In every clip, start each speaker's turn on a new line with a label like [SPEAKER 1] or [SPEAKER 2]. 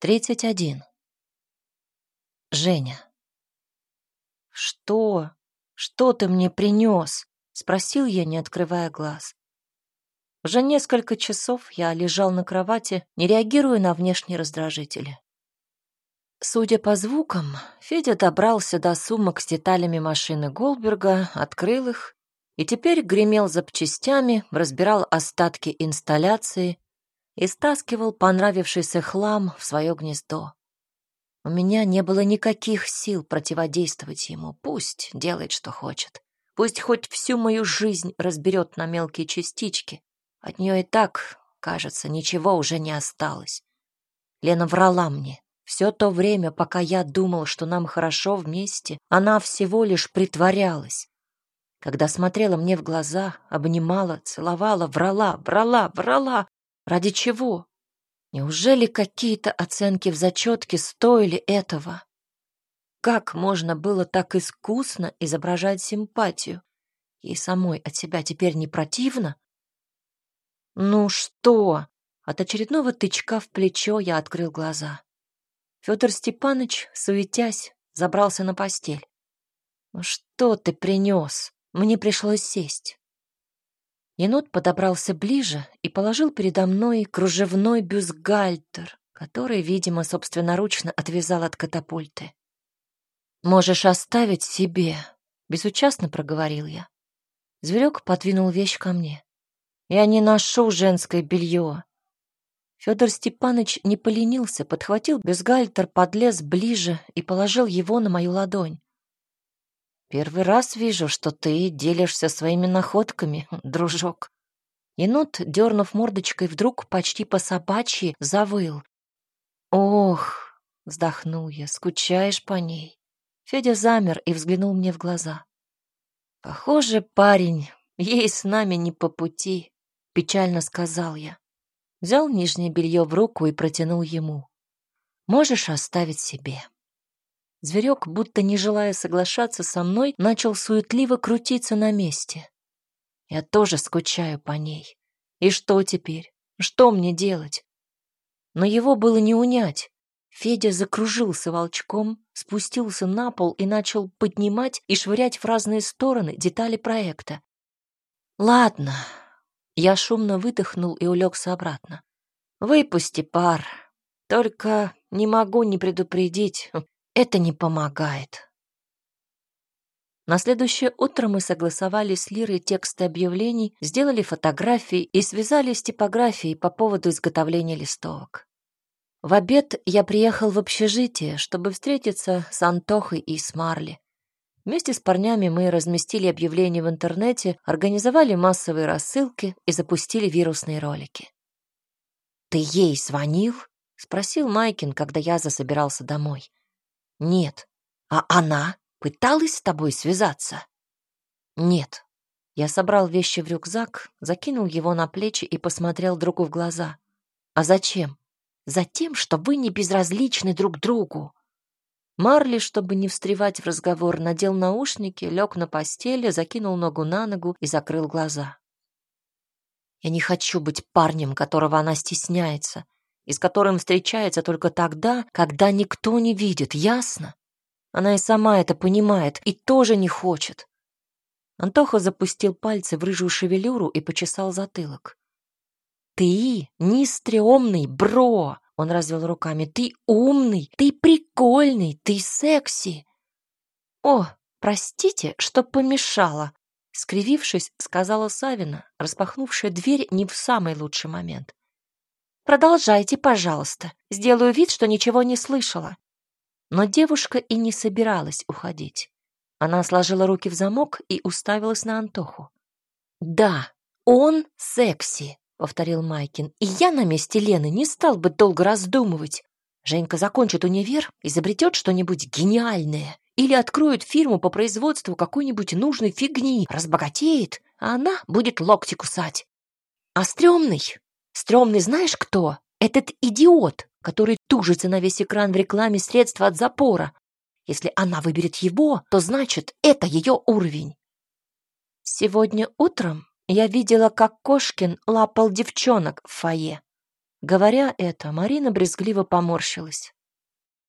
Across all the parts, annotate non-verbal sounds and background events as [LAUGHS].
[SPEAKER 1] 31. Женя. «Что? Что ты мне принес?» — спросил я, не открывая глаз. Уже несколько часов я лежал на кровати, не реагируя на внешние раздражители. Судя по звукам, Федя добрался до сумок с деталями машины Голдберга, открыл их и теперь гремел запчастями, разбирал остатки инсталляции и стаскивал понравившийся хлам в свое гнездо. У меня не было никаких сил противодействовать ему. Пусть делает, что хочет. Пусть хоть всю мою жизнь разберет на мелкие частички. От нее и так, кажется, ничего уже не осталось. Лена врала мне. Все то время, пока я думал, что нам хорошо вместе, она всего лишь притворялась. Когда смотрела мне в глаза, обнимала, целовала, врала, врала, врала, Ради чего? Неужели какие-то оценки в зачетке стоили этого? Как можно было так искусно изображать симпатию? Ей самой от себя теперь не противно? Ну что? От очередного тычка в плечо я открыл глаза. Федор Степанович, суетясь, забрался на постель. «Ну что ты принес? Мне пришлось сесть. Енот подобрался ближе и положил передо мной кружевной бюстгальтер, который, видимо, собственноручно отвязал от катапульты. «Можешь оставить себе», — безучастно проговорил я. Зверек подвинул вещь ко мне. «Я не ношу женское белье». Федор Степанович не поленился, подхватил бюстгальтер, подлез ближе и положил его на мою ладонь. Первый раз вижу, что ты делишься своими находками, дружок. Енот, дернув мордочкой, вдруг почти по собачьи завыл. Ох, вздохнул я, скучаешь по ней. Федя замер и взглянул мне в глаза. Похоже, парень, ей с нами не по пути, печально сказал я. Взял нижнее белье в руку и протянул ему. Можешь оставить себе. Зверек, будто не желая соглашаться со мной, начал суетливо крутиться на месте. Я тоже скучаю по ней. И что теперь? Что мне делать? Но его было не унять. Федя закружился волчком, спустился на пол и начал поднимать и швырять в разные стороны детали проекта. «Ладно». Я шумно выдохнул и улегся обратно. «Выпусти пар. Только не могу не предупредить. Это не помогает. На следующее утро мы согласовали с Лирой тексты объявлений, сделали фотографии и связали с типографией по поводу изготовления листовок. В обед я приехал в общежитие, чтобы встретиться с Антохой и с Марли. Вместе с парнями мы разместили объявления в интернете, организовали массовые рассылки и запустили вирусные ролики. «Ты ей звонил?» — спросил Майкин, когда я засобирался домой. Нет. А она пыталась с тобой связаться? Нет. Я собрал вещи в рюкзак, закинул его на плечи и посмотрел другу в глаза. А зачем? Затем, что вы не безразличны друг другу. Марли, чтобы не встревать в разговор, надел наушники, лег на постели, закинул ногу на ногу и закрыл глаза. Я не хочу быть парнем, которого она стесняется, и с которым встречается только тогда, когда никто не видит, ясно? Она и сама это понимает и тоже не хочет. Антоха запустил пальцы в рыжую шевелюру и почесал затылок. «Ты не стрёмный, бро!» — он развел руками. «Ты умный, ты прикольный, ты секси!» «О, простите, что помешала!» Скривившись, сказала Савина, распахнувшая дверь не в самый лучший момент. Продолжайте, пожалуйста. Сделаю вид, что ничего не слышала. Но девушка и не собиралась уходить. Она сложила руки в замок и уставилась на Антоху. «Да, он секси», — повторил Майкин. «И я на месте Лены не стал бы долго раздумывать. Женька закончит универ, изобретет что-нибудь гениальное или откроет фирму по производству какой-нибудь нужной фигни, разбогатеет, а она будет локти кусать. А стрёмный Стремный знаешь кто? Этот идиот, который тужится на весь экран в рекламе средства от запора. Если она выберет его, то значит, это ее уровень. Сегодня утром я видела, как Кошкин лапал девчонок в фойе. Говоря это, Марина брезгливо поморщилась.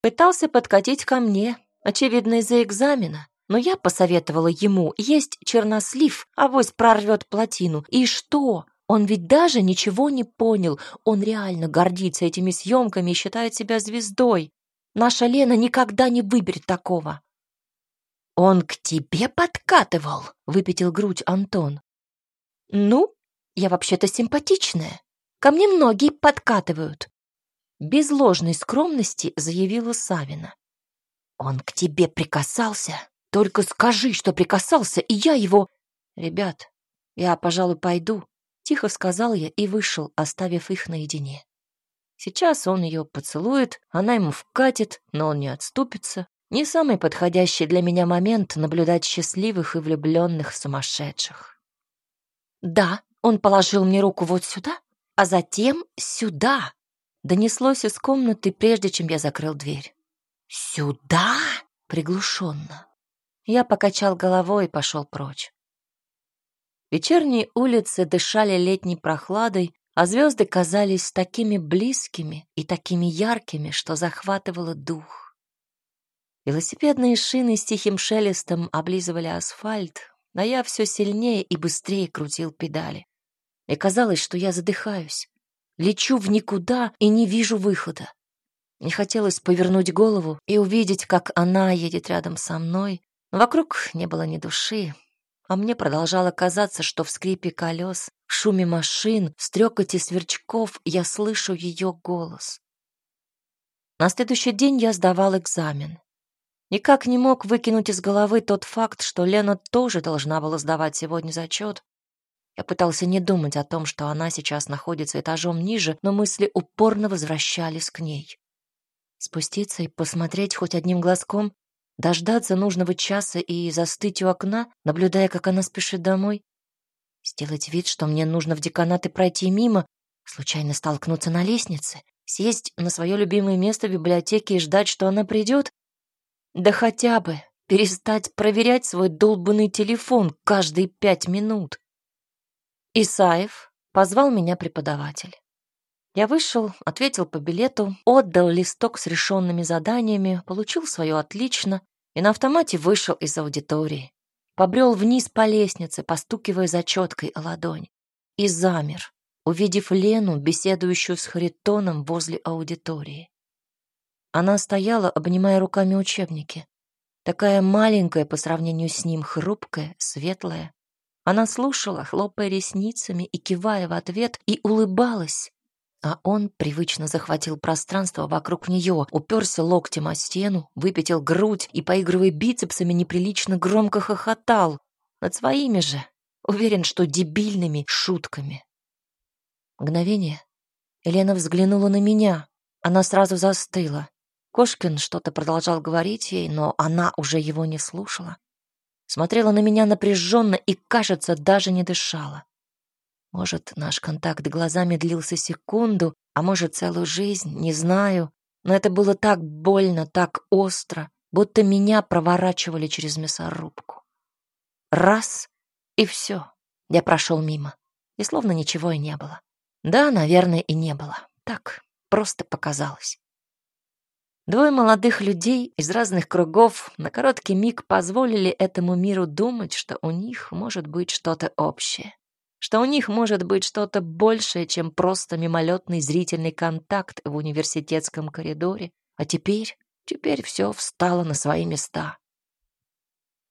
[SPEAKER 1] Пытался подкатить ко мне, очевидно, из-за экзамена. Но я посоветовала ему есть чернослив, авось прорвет плотину. И что? Он ведь даже ничего не понял. Он реально гордится этими съемками и считает себя звездой. Наша Лена никогда не выберет такого. «Он к тебе подкатывал?» — выпятил грудь Антон. «Ну, я вообще-то симпатичная. Ко мне многие подкатывают». Без ложной скромности заявила Савина. «Он к тебе прикасался? Только скажи, что прикасался, и я его...» «Ребят, я, пожалуй, пойду», — тихо сказал я и вышел, оставив их наедине. Сейчас он ее поцелует, она ему вкатит, но он не отступится. Не самый подходящий для меня момент наблюдать счастливых и влюбленных сумасшедших. Да, он положил мне руку вот сюда, а затем сюда. Донеслось из комнаты, прежде чем я закрыл дверь. «Сюда?» — приглушенно. Я покачал головой и пошел прочь. Вечерние улицы дышали летней прохладой, а звезды казались такими близкими и такими яркими, что захватывало дух. Велосипедные шины с тихим шелестом облизывали асфальт, но я все сильнее и быстрее крутил педали. И казалось, что я задыхаюсь. Лечу в никуда и не вижу выхода. Не хотелось повернуть голову и увидеть, как она едет рядом со мной, но вокруг не было ни души, а мне продолжало казаться, что в скрипе колес, в шуме машин, в стрекоте сверчков я слышу ее голос. На следующий день я сдавал экзамен. Никак не мог выкинуть из головы тот факт, что Лена тоже должна была сдавать сегодня зачет. Я пытался не думать о том, что она сейчас находится этажом ниже, но мысли упорно возвращались к ней. Спуститься и посмотреть хоть одним глазком, дождаться нужного часа и застыть у окна, наблюдая, как она спешит домой, сделать вид, что мне нужно в деканат и пройти мимо, случайно столкнуться на лестнице, сесть на свое любимое место в библиотеке и ждать, что она придет, да хотя бы перестать проверять свой долбанный телефон каждые пять минут. Исаев позвал меня преподаватель. Я вышел, ответил по билету, отдал листок с решенными заданиями, получил свое отлично и на автомате вышел из аудитории. Побрел вниз по лестнице, постукивая зачеткой о ладонь. И замер, увидев Лену, беседующую с Харитоном возле аудитории. Она стояла, обнимая руками учебники. Такая маленькая по сравнению с ним, хрупкая, светлая. Она слушала, хлопая ресницами и кивая в ответ, и улыбалась, а он привычно захватил пространство вокруг нее, уперся локтем о стену, выпятил грудь и, поигрывая бицепсами, неприлично громко хохотал. Над своими же, уверен, что дебильными шутками. Мгновение. Елена взглянула на меня. Она сразу застыла. Кошкин что-то продолжал говорить ей, но она уже его не слушала. Смотрела на меня напряженно и, кажется, даже не дышала. Может, наш контакт глазами длился секунду, а может, целую жизнь, не знаю. Но это было так больно, так остро, будто меня проворачивали через мясорубку. Раз — и все. Я прошел мимо. И словно ничего и не было. Да, наверное, и не было. Так, просто показалось. Двое молодых людей из разных кругов на короткий миг позволили этому миру думать, что у них может быть что-то общее что у них может быть что-то большее, чем просто мимолетный зрительный контакт в университетском коридоре. А теперь, теперь все встало на свои места.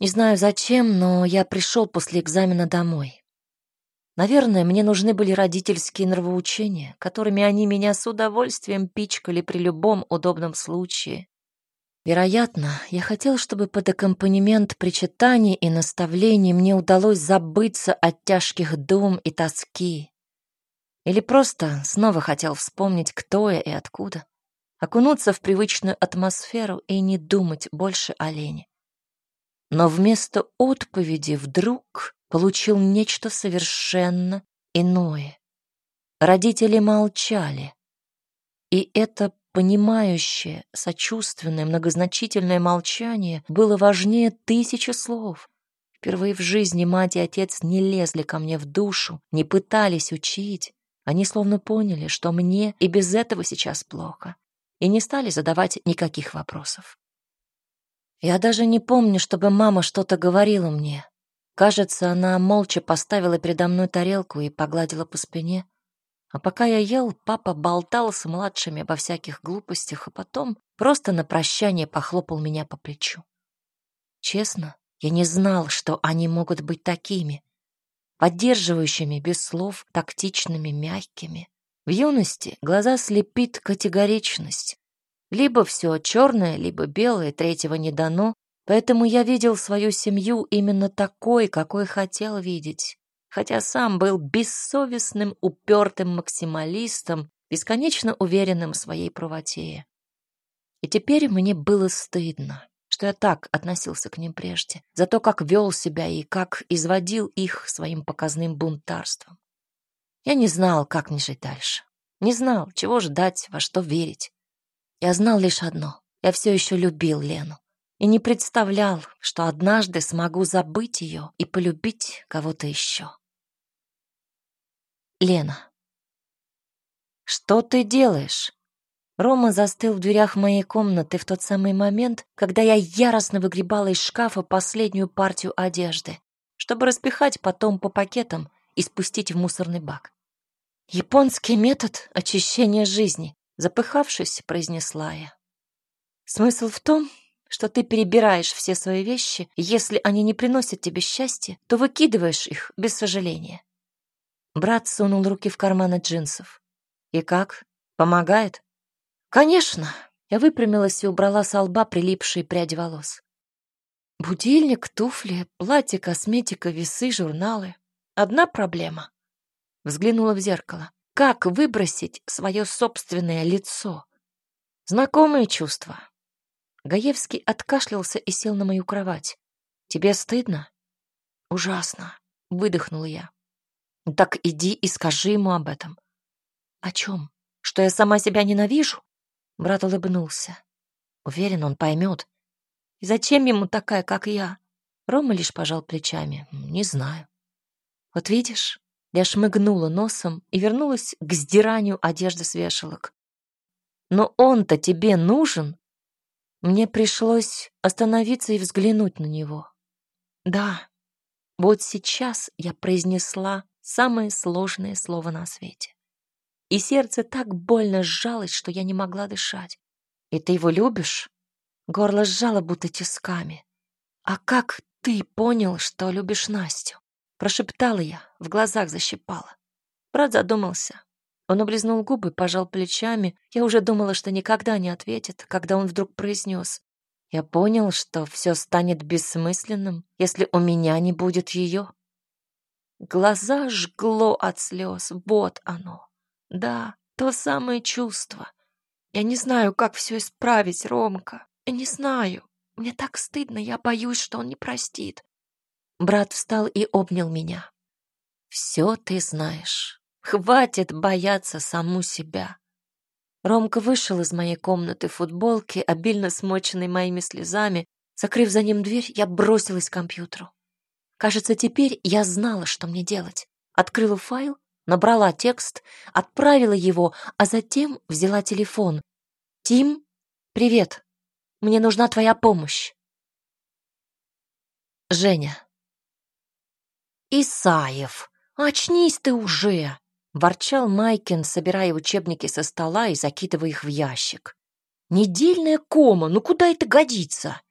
[SPEAKER 1] Не знаю зачем, но я пришел после экзамена домой. Наверное, мне нужны были родительские нравоучения, которыми они меня с удовольствием пичкали при любом удобном случае. Вероятно, я хотел, чтобы под аккомпанемент причитаний и наставлений мне удалось забыться от тяжких дум и тоски. Или просто снова хотел вспомнить, кто я и откуда. Окунуться в привычную атмосферу и не думать больше о лени. Но вместо отповеди вдруг получил нечто совершенно иное. Родители молчали. И это Понимающее, сочувственное, многозначительное молчание было важнее тысячи слов. Впервые в жизни мать и отец не лезли ко мне в душу, не пытались учить. Они словно поняли, что мне и без этого сейчас плохо, и не стали задавать никаких вопросов. Я даже не помню, чтобы мама что-то говорила мне. Кажется, она молча поставила передо мной тарелку и погладила по спине. А пока я ел, папа болтал с младшими обо всяких глупостях, а потом просто на прощание похлопал меня по плечу. Честно, я не знал, что они могут быть такими, поддерживающими без слов, тактичными, мягкими. В юности глаза слепит категоричность. Либо все черное, либо белое, третьего не дано, поэтому я видел свою семью именно такой, какой хотел видеть. Хотя сам был бессовестным, упертым максималистом, бесконечно уверенным в своей правоте. И теперь мне было стыдно что я так относился к ним прежде, за то, как вел себя и как изводил их своим показным бунтарством. Я не знал, как мне жить дальше. Не знал, чего ждать, во что верить. Я знал лишь одно. Я все еще любил Лену. И не представлял, что однажды смогу забыть ее и полюбить кого-то еще. Лена. «Что ты делаешь?» Рома застыл в дверях моей комнаты в тот самый момент, когда я яростно выгребала из шкафа последнюю партию одежды, чтобы распихать потом по пакетам и спустить в мусорный бак. «Японский метод очищения жизни», — запыхавшись, произнесла я. «Смысл в том, что ты перебираешь все свои вещи, если они не приносят тебе счастья, то выкидываешь их без сожаления». Брат сунул руки в карманы джинсов. «И как? Помогает?» «Конечно!» Я выпрямилась и убрала с лба прилипшие пряди волос. Будильник, туфли, платье, косметика, весы, журналы. Одна проблема. Взглянула в зеркало. Как выбросить свое собственное лицо? Знакомые чувства. Гаевский откашлялся и сел на мою кровать. «Тебе стыдно?» «Ужасно», — выдохнула я. «Так иди и скажи ему об этом». «О чем? Что я сама себя ненавижу?» Брат улыбнулся. Уверен, он поймет. И зачем ему такая, как я? Рома лишь пожал плечами. Не знаю. Вот видишь, я шмыгнула носом и вернулась к сдиранию одежды с вешалок. Но он-то тебе нужен? Мне пришлось остановиться и взглянуть на него. Да, вот сейчас я произнесла самое сложное слово на свете и сердце так больно сжалось, что я не могла дышать. «И ты его любишь?» Горло сжало будто тисками. «А как ты понял, что любишь Настю?» Прошептала я, в глазах защипала. Брат задумался. Он облизнул губы, пожал плечами. Я уже думала, что никогда не ответит, когда он вдруг произнес. Я понял, что все станет бессмысленным, если у меня не будет ее. Глаза жгло от слез. Вот оно. Да, то самое чувство. Я не знаю, как все исправить, Ромка. Я не знаю. Мне так стыдно, я боюсь, что он не простит. Брат встал и обнял меня. Все ты знаешь. Хватит бояться саму себя. Ромка вышел из моей комнаты в футболке, обильно смоченной моими слезами. Закрыв за ним дверь, я бросилась к компьютеру. Кажется, теперь я знала, что мне делать. Открыла файл набрала текст, отправила его, а затем взяла телефон. «Тим, привет. Мне нужна твоя помощь». Женя. «Исаев, очнись ты уже!» — ворчал Майкин, собирая учебники со стола и закидывая их в ящик. «Недельная кома, ну куда это годится?»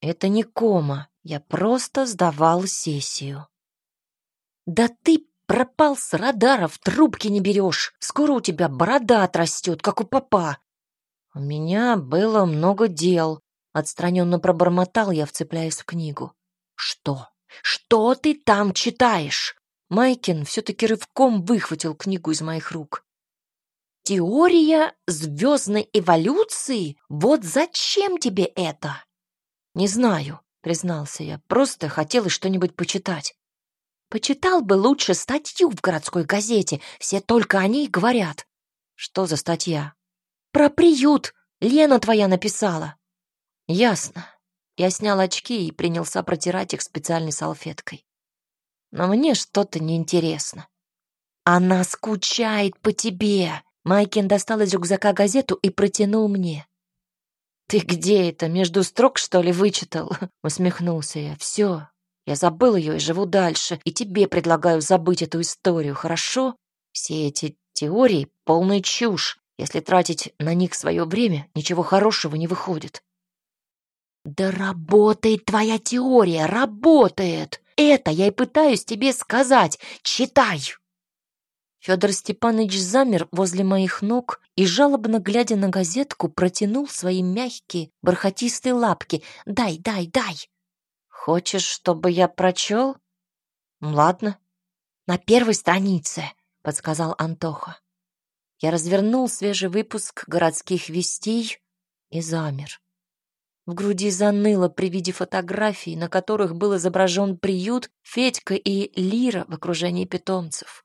[SPEAKER 1] «Это не кома, я просто сдавал сессию». «Да ты Пропал с радаров, трубки не берешь. Скоро у тебя борода отрастет, как у папа. У меня было много дел. Отстраненно пробормотал я, вцепляясь в книгу. Что? Что ты там читаешь? Майкин все-таки рывком выхватил книгу из моих рук. Теория звездной эволюции? Вот зачем тебе это? Не знаю, признался я. Просто хотелось что-нибудь почитать. Почитал бы лучше статью в городской газете, все только о ней говорят. Что за статья? Про приют. Лена твоя написала. Ясно. Я снял очки и принялся протирать их специальной салфеткой. Но мне что-то неинтересно. Она скучает по тебе. Майкин достал из рюкзака газету и протянул мне. «Ты где это, между строк, что ли, вычитал?» [LAUGHS] Усмехнулся я. «Все, я забыл ее и живу дальше, и тебе предлагаю забыть эту историю, хорошо? Все эти теории — полная чушь. Если тратить на них свое время, ничего хорошего не выходит». «Да работает твоя теория, работает! Это я и пытаюсь тебе сказать. Читай!» Федор Степанович замер возле моих ног и, жалобно глядя на газетку, протянул свои мягкие, бархатистые лапки. «Дай, дай, дай!» «Хочешь, чтобы я прочел?» «Ладно». «На первой странице», — подсказал Антоха. Я развернул свежий выпуск городских вестей и замер. В груди заныло при виде фотографий, на которых был изображен приют, Федька и Лира в окружении питомцев.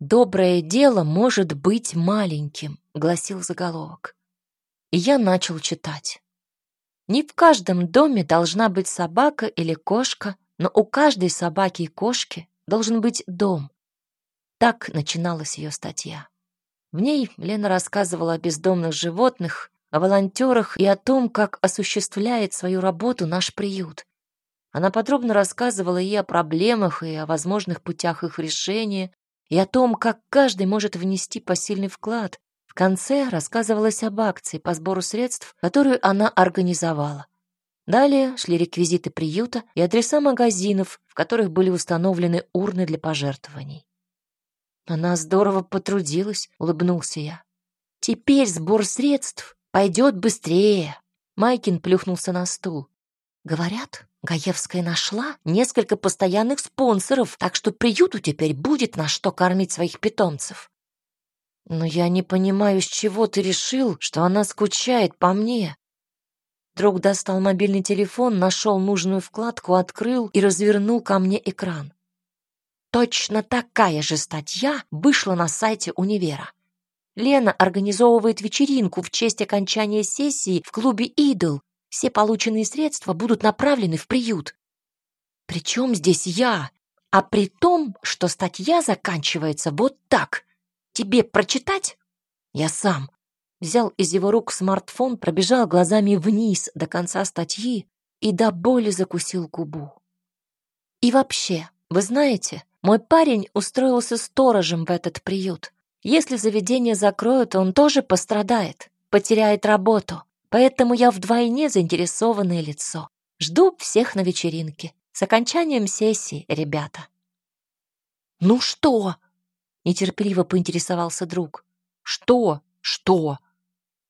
[SPEAKER 1] «Доброе дело может быть маленьким», — гласил заголовок. И я начал читать. Не в каждом доме должна быть собака или кошка, но у каждой собаки и кошки должен быть дом. Так начиналась ее статья. В ней Лена рассказывала о бездомных животных, о волонтерах и о том, как осуществляет свою работу наш приют. Она подробно рассказывала и о проблемах, и о возможных путях их решения, и о том, как каждый может внести посильный вклад. В конце рассказывалось об акции по сбору средств, которую она организовала. Далее шли реквизиты приюта и адреса магазинов, в которых были установлены урны для пожертвований. Она здорово потрудилась, улыбнулся я. Теперь сбор средств пойдет быстрее. Майкин плюхнулся на стул. Говорят, Гаевская нашла несколько постоянных спонсоров, так что приюту теперь будет на что кормить своих питомцев. Но я не понимаю, с чего ты решил, что она скучает по мне. Друг достал мобильный телефон, нашел нужную вкладку, открыл и развернул ко мне экран. Точно такая же статья вышла на сайте универа. Лена организовывает вечеринку в честь окончания сессии в клубе «Идол», все полученные средства будут направлены в приют. Причем здесь я? А при том, что статья заканчивается вот так. Тебе прочитать? Я сам. Взял из его рук смартфон, пробежал глазами вниз до конца статьи и до боли закусил губу. И вообще, вы знаете, мой парень устроился сторожем в этот приют. Если заведение закроют, он тоже пострадает, потеряет работу. Поэтому я вдвойне заинтересованное лицо. Жду всех на вечеринке. С окончанием сессии, ребята. «Ну что?» — нетерпеливо поинтересовался друг. «Что? Что?»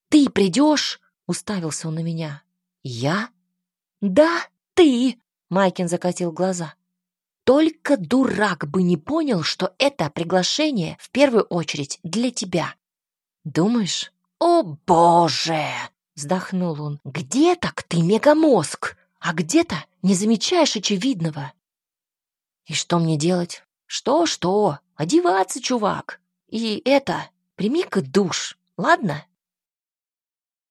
[SPEAKER 1] «Ты придешь?» — уставился он на меня. «Я?» «Да, ты!» — Майкин закатил глаза. «Только дурак бы не понял, что это приглашение в первую очередь для тебя». «Думаешь?» «О, боже!» Вздохнул он. «Где так ты мегамозг, а где-то не замечаешь очевидного». «И что мне делать?» «Что-что? Одеваться, чувак. И это, прими-ка душ, ладно?»